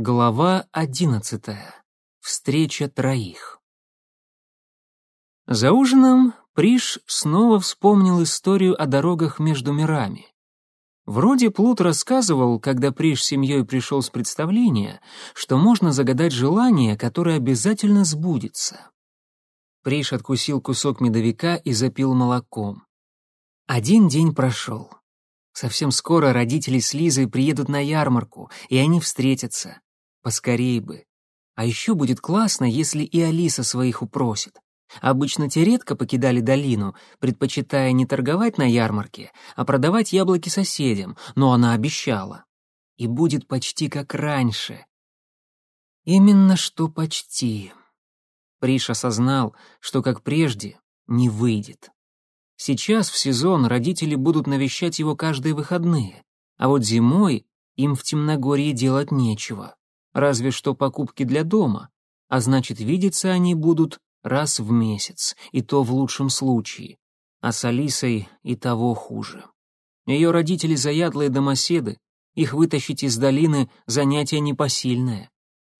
Глава одиннадцатая. Встреча троих. За ужином Приш снова вспомнил историю о дорогах между мирами. Вроде Плут рассказывал, когда Приш с семьей пришел с представления, что можно загадать желание, которое обязательно сбудется. Приш откусил кусок медовика и запил молоком. Один день прошел. Совсем скоро родители с Лизой приедут на ярмарку, и они встретятся. Поскорей бы. А еще будет классно, если и Алиса своих упросит. Обычно те редко покидали долину, предпочитая не торговать на ярмарке, а продавать яблоки соседям, но она обещала. И будет почти как раньше. Именно что почти. Приш осознал, что как прежде не выйдет. Сейчас в сезон родители будут навещать его каждые выходные, а вот зимой им в темногорье делать нечего, разве что покупки для дома, а значит, видеться они будут раз в месяц, и то в лучшем случае. А с Алисой и того хуже. Ее родители заядлые домоседы, их вытащить из долины — занятие непосильное.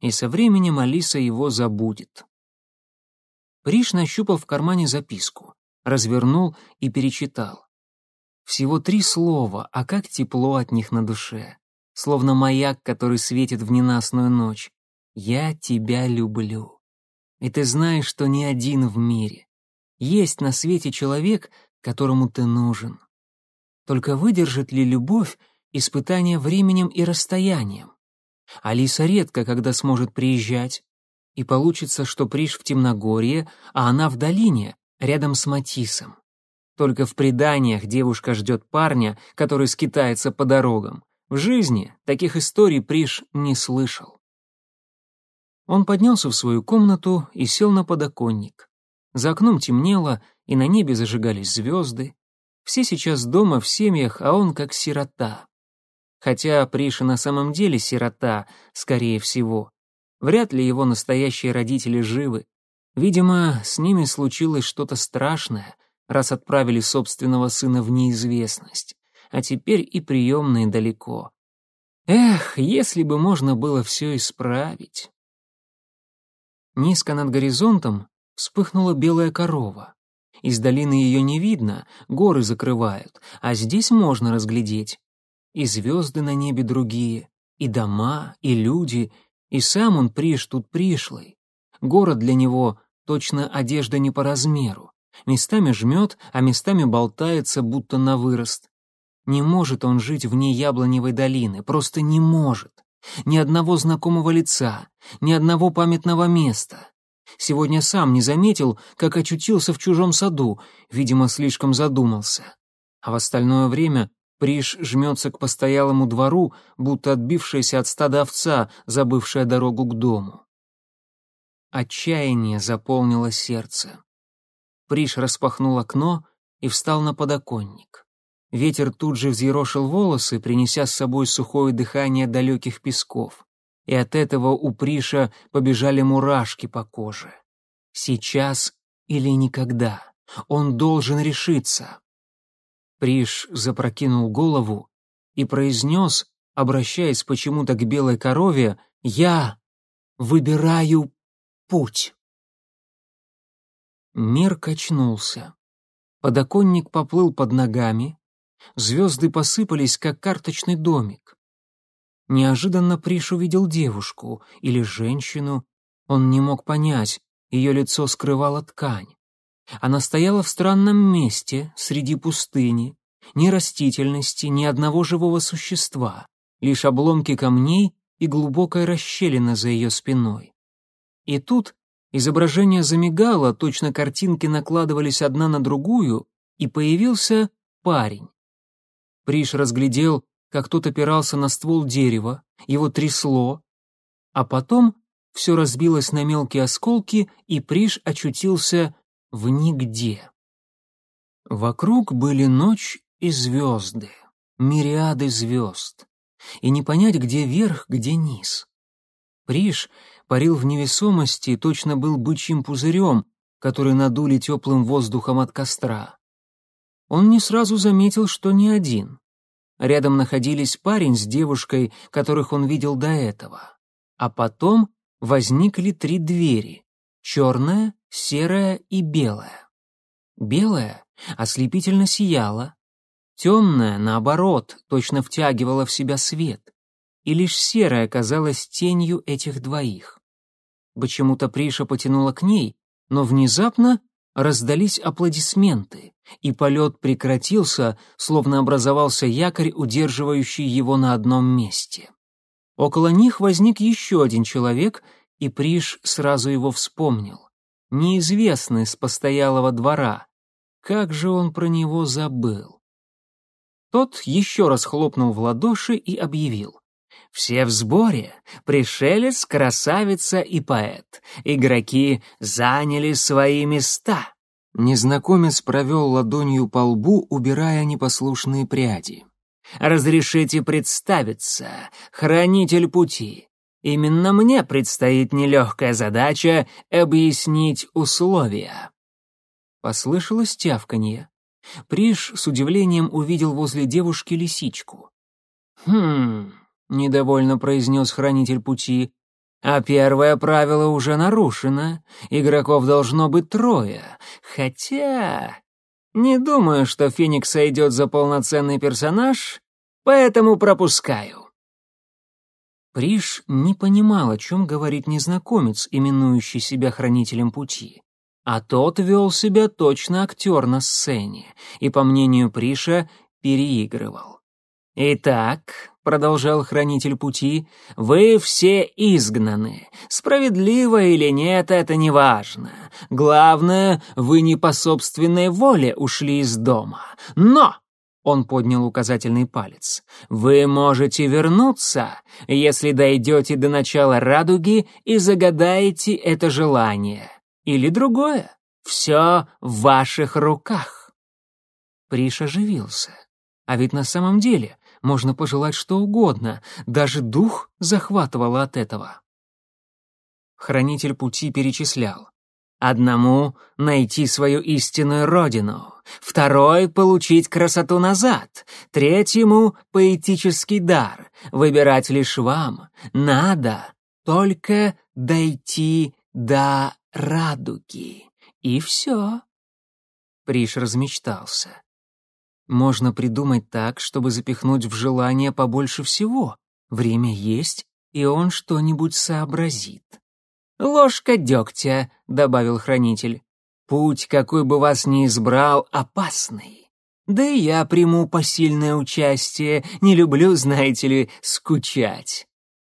И со временем Алиса его забудет. Приш нащупал в кармане записку, развернул и перечитал. Всего три слова, а как тепло от них на душе. Словно маяк, который светит в ненастную ночь. «Я тебя люблю». И ты знаешь, что не один в мире. Есть на свете человек, которому ты нужен. Только выдержит ли любовь испытание временем и расстоянием? Алиса редко когда сможет приезжать, и получится, что Приш в Темногорье, а она в долине, рядом с Матисом. Только в преданиях девушка ждет парня, который скитается по дорогам. В жизни таких историй Приш не слышал. Он поднялся в свою комнату и сел на подоконник. За окном темнело, и на небе зажигались звезды. Все сейчас дома в семьях, а он как сирота. Хотя Приша на самом деле сирота, скорее всего. Вряд ли его настоящие родители живы. Видимо, с ними случилось что-то страшное, раз отправили собственного сына в неизвестность. А теперь и приемные далеко. Эх, если бы можно было все исправить. Низко над горизонтом вспыхнула белая корова. Из долины ее не видно, горы закрывают, а здесь можно разглядеть. И звезды на небе другие, и дома, и люди, и сам он приш тут пришлый. Город для него точно одежда не по размеру. Местами жмет, а местами болтается, будто на вырост. Не может он жить вне яблоневой долины, просто не может. Ни одного знакомого лица, ни одного памятного места. Сегодня сам не заметил, как очутился в чужом саду, видимо, слишком задумался. А в остальное время Приш жмется к постоялому двору, будто отбившаяся от стада овца, забывшая дорогу к дому. Отчаяние заполнило сердце. Приш распахнул окно и встал на подоконник. Ветер тут же взъерошил волосы, принеся с собой сухое дыхание далеких песков. И от этого у Приша побежали мурашки по коже. Сейчас или никогда. Он должен решиться. Приш запрокинул голову и произнес, обращаясь почему-то к белой корове, «Я выбираю путь». Мир качнулся. Подоконник поплыл под ногами, Звезды посыпались, как карточный домик. Неожиданно Приш увидел девушку или женщину. Он не мог понять, ее лицо скрывала ткань. Она стояла в странном месте, среди пустыни. Ни растительности, ни одного живого существа, лишь обломки камней и глубокая расщелина за ее спиной. И тут изображение замигало, точно картинки накладывались одна на другую, и появился парень. Приш разглядел, как кто-то опирался на ствол дерева, его трясло, а потом все разбилось на мелкие осколки, и Приш очутился в нигде. Вокруг были ночь и звезды, мириады звезд, и не понять, где верх, где низ. Приш парил в невесомости и точно был бычьим пузырем, который надули теплым воздухом от костра. Он не сразу заметил, что не один. Рядом находились парень с девушкой, которых он видел до этого. а потом возникли три двери — черная, серая и белая. Белая ослепительно сияла, темная, наоборот, точно втягивала в себя свет, и лишь серая казалась тенью этих двоих. Почему-то Приша потянула к ней, но внезапно раздались аплодисменты, и полет прекратился, словно образовался якорь, удерживающий его на одном месте. Около них возник еще один человек, и Приш сразу его вспомнил. Неизвестный с постоялого двора. Как же он про него забыл? Тот еще раз хлопнул в ладоши и объявил. Все в сборе. Пришелец, красавица и поэт. Игроки заняли свои места. Незнакомец провел ладонью по лбу, убирая непослушные пряди. «Разрешите представиться, хранитель пути. Именно мне предстоит нелегкая задача объяснить условия». Послышалось тявканье. Приш с удивлением увидел возле девушки лисичку. «Хм, — недовольно произнес хранитель пути. «А первое правило уже нарушено. Игроков должно быть трое. Хотя... Не думаю, что Феникс сойдет за полноценный персонаж, поэтому пропускаю». Приш не понимал, о чем говорит незнакомец, именующий себя хранителем пути. А тот вел себя точно актер на сцене и, по мнению Приша, переигрывал. «Итак, продолжал хранитель пути, вы все изгнаны. Справедливо или нет, это не важно. Главное, вы не по собственной воле ушли из дома. Но он поднял указательный палец. «Вы можете вернуться, если дойдете до начала радуги и загадаете это желание. Или другое. Все в ваших руках». Приш оживился. А ведь на самом деле можно пожелать что угодно, даже дух захватывало от этого. Хранитель пути перечислял. Одному — найти свою истинную родину, второй — получить красоту назад, третьему — поэтический дар, выбирать лишь вам, надо только дойти до радуги, и все. Приш размечтался. Можно придумать так, чтобы запихнуть в желание побольше всего. Время есть, и он что-нибудь сообразит. «Ложка дегтя», — добавил хранитель. «Путь, какой бы вас ни избрал, опасный. Да и я приму посильное участие, не люблю, знаете ли, скучать.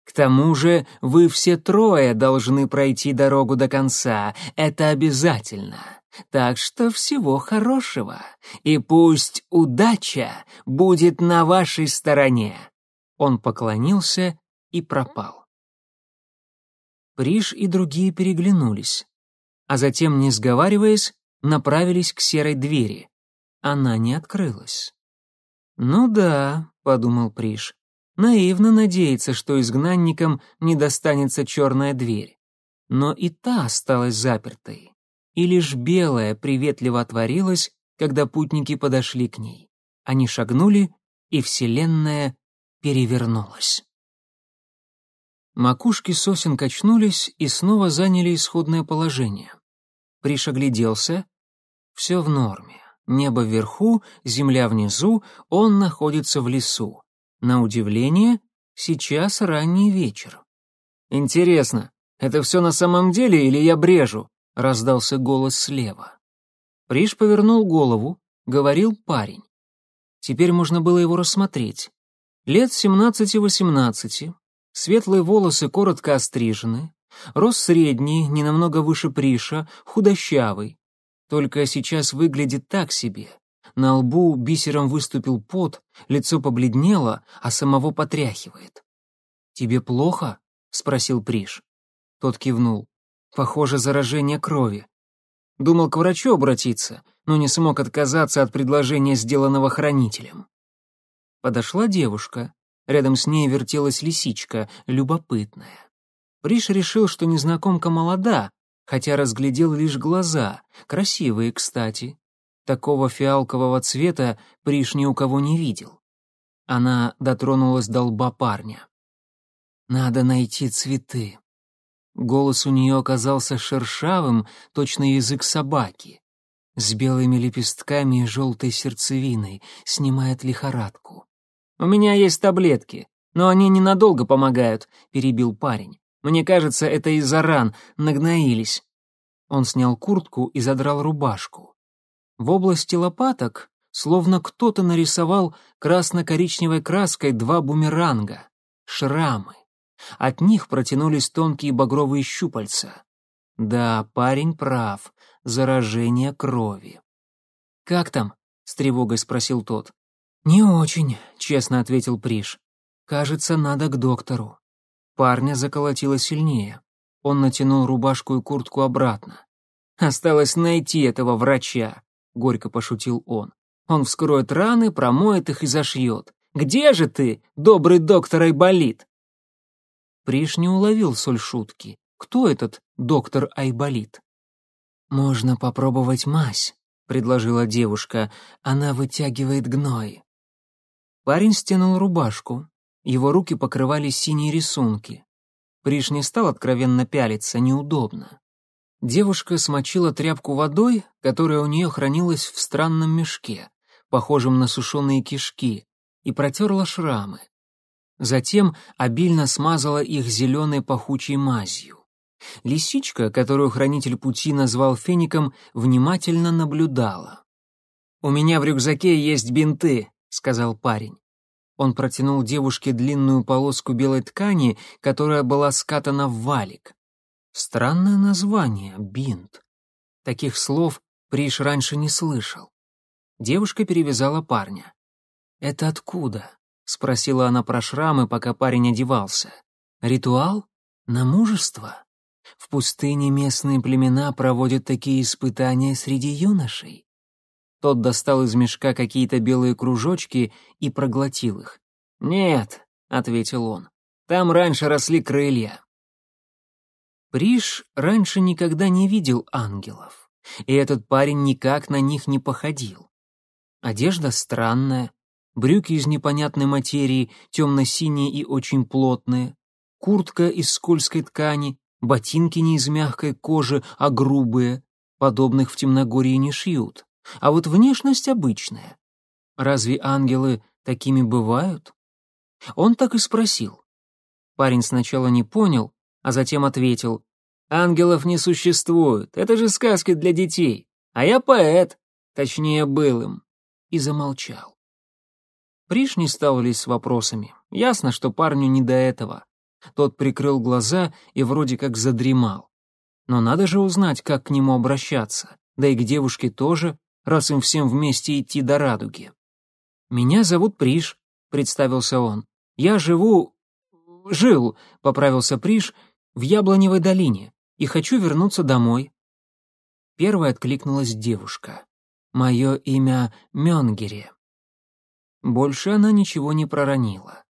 К тому же вы все трое должны пройти дорогу до конца, это обязательно. Так что всего хорошего, и пусть удача будет на вашей стороне. Он поклонился и пропал. Приш и другие переглянулись, а затем, не сговариваясь, направились к серой двери. Она не открылась. «Ну да», — подумал Приш, — «наивно надеяться, что изгнанникам не достанется черная дверь. Но и та осталась запертой и лишь белая приветливо отворилась, когда путники подошли к ней. Они шагнули, и вселенная перевернулась. Макушки сосен качнулись и снова заняли исходное положение. Приш огляделся. Все в норме. Небо вверху, земля внизу, он находится в лесу. На удивление, сейчас ранний вечер. Интересно, это все на самом деле или я брежу? — раздался голос слева. Приш повернул голову, говорил парень. Теперь можно было его рассмотреть. Лет семнадцати-восемнадцати, светлые волосы коротко острижены, рост средний, не намного выше Приша, худощавый. Только сейчас выглядит так себе. На лбу бисером выступил пот, лицо побледнело, а самого потряхивает. «Тебе плохо?» — спросил Приш. Тот кивнул. Похоже, заражение крови. Думал к врачу обратиться, но не смог отказаться от предложения, сделанного хранителем. Подошла девушка. Рядом с ней вертелась лисичка, любопытная. Приш решил, что незнакомка молода, хотя разглядел лишь глаза, красивые, кстати. Такого фиалкового цвета Приш ни у кого не видел. Она дотронулась до лба парня. Надо найти цветы. Голос у нее оказался шершавым, точно язык собаки. С белыми лепестками и желтой сердцевиной, снимает лихорадку. «У меня есть таблетки, но они ненадолго помогают», — перебил парень. «Мне кажется, это из-за ран, нагноились». Он снял куртку и задрал рубашку. В области лопаток словно кто-то нарисовал красно-коричневой краской два бумеранга — шрамы. От них протянулись тонкие багровые щупальца. Да, парень прав, заражение крови. «Как там?» — с тревогой спросил тот. «Не очень», — честно ответил Приш. «Кажется, надо к доктору». Парня заколотило сильнее. Он натянул рубашку и куртку обратно. «Осталось найти этого врача», — горько пошутил он. «Он вскроет раны, промоет их и зашьет. Где же ты, добрый доктор Айболит?» Приш не уловил соль шутки. Кто этот доктор Айболит? «Можно попробовать мазь», — предложила девушка. «Она вытягивает гной». Парень стянул рубашку. Его руки покрывали синие рисунки. Приш не стал откровенно пялиться, неудобно. Девушка смочила тряпку водой, которая у нее хранилась в странном мешке, похожем на сушеные кишки, и протерла шрамы. Затем обильно смазала их зеленой пахучей мазью. Лисичка, которую хранитель пути назвал феником, внимательно наблюдала. «У меня в рюкзаке есть бинты», — сказал парень. Он протянул девушке длинную полоску белой ткани, которая была скатана в валик. Странное название — бинт. Таких слов Приш раньше не слышал. Девушка перевязала парня. «Это откуда?» — спросила она про шрамы, пока парень одевался. «Ритуал? На мужество?» В пустыне местные племена проводят такие испытания среди юношей. Тот достал из мешка какие-то белые кружочки и проглотил их. «Нет», — ответил он, — «там раньше росли крылья». Приш раньше никогда не видел ангелов, и этот парень никак на них не походил. Одежда странная, брюки из непонятной материи, темно-синие и очень плотные, куртка из скользкой ткани, ботинки не из мягкой кожи, а грубые, подобных в темногории не шьют. А вот внешность обычная. Разве ангелы такими бывают? Он так и спросил. Парень сначала не понял, а затем ответил. «Ангелов не существует, это же сказки для детей. А я поэт, точнее, был им». И замолчал. Приш не стал лезть с вопросами. Ясно, что парню не до этого. Тот прикрыл глаза и вроде как задремал. Но надо же узнать, как к нему обращаться, да и к девушке тоже, раз им всем вместе идти до радуги. «Меня зовут Приш», — представился он. «Я живу... жил», — поправился Приш, — «в Яблоневой долине и хочу вернуться домой». Первой откликнулась девушка. «Мое имя Мёнгере». Больше она ничего не проронила.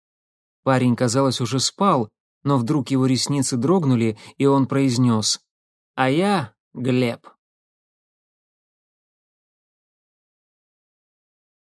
Парень, казалось, уже спал, но вдруг его ресницы дрогнули, и он произнес «А я Глеб».